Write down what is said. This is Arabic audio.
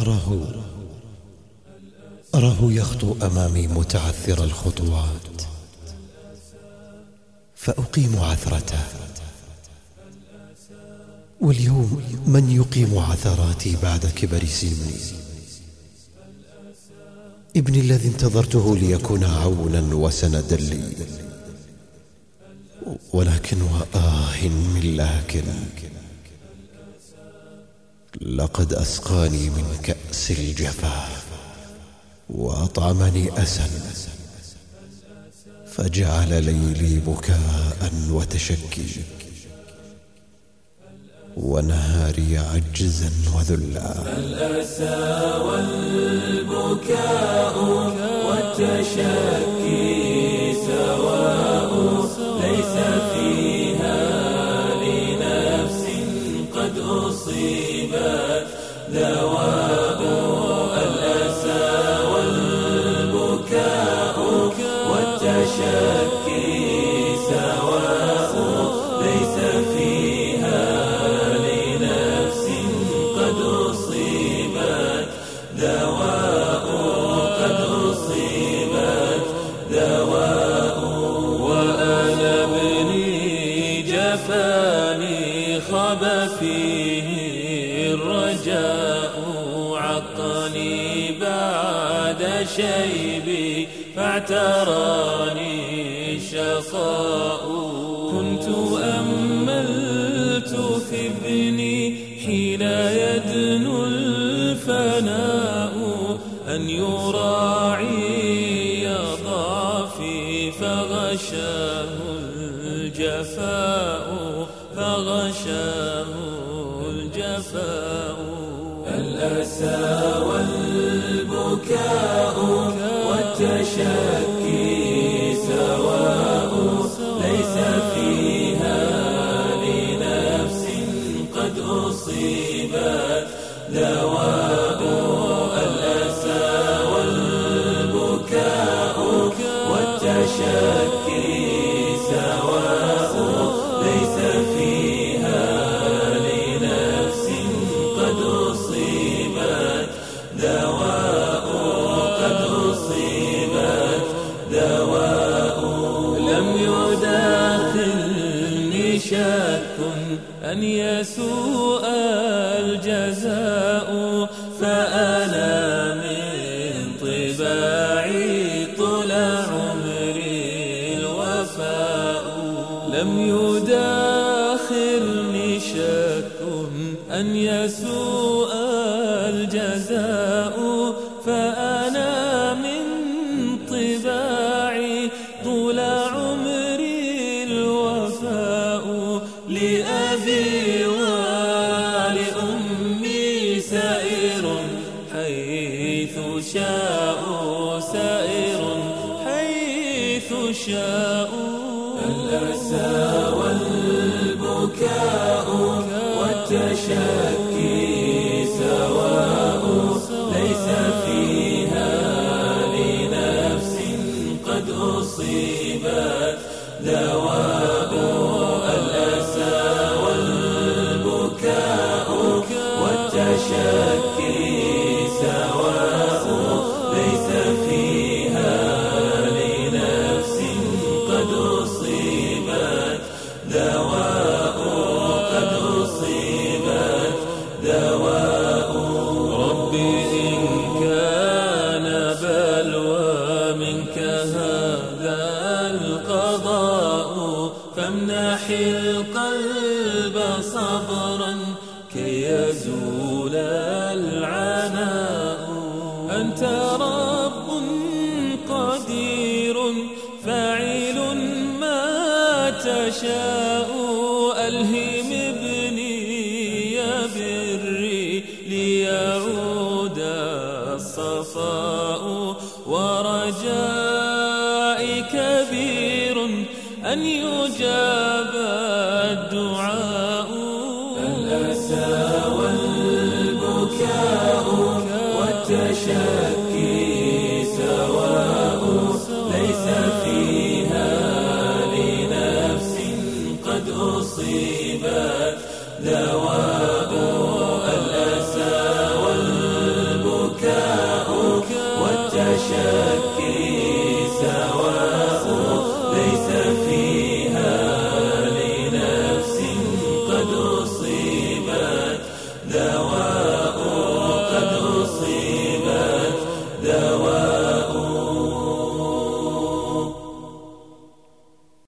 أراه أراه يخطو أمامي متعثر الخطوات. فأقيم عثرته. واليوم من يقيم عثراتي بعد كبر سني؟ ابني الذي انتظرته ليكون عونا وسندا لي. ولكن وآه من لكن. لقد أسقاني من كأس الجفاف وأطعمني أسا فجعل ليلي بكاء وتشكي ونهاري عجزا وذلا. الأسى والبكاء والتشكي. عقني بعد شيبي فاعتراني الشقاء كنت أملت في ابني حين يدنو الفناء أن يراعي ضعفي فغشاه الجفاء فغشاه الجفاء. الأسى والبكاء والتشكي سواء ليس فيها لنفس قد أصيبت دواء الأسى والبكاء والتشكي أن يسوء الجزاء فأنا من طباعي طول عمري الوفاء. لم يداخلني شك أن يسوء الأسى والبكاء والتشكي سواء ليس فيها لنفس قد أصيبت دواء أصيبت دواء قد أصيبت دواء ربي إن كان بلوى منك هذا القضاء فامنح القلب صبرا كي يزول العناء. أنت رب تشاء ألهم ابني يا بري ليعود الصفاء ورجائي كبير أن يجاب الدعاء. الأسى والبكاء والتشاؤم دواء الأسى والبكاء والتشاؤم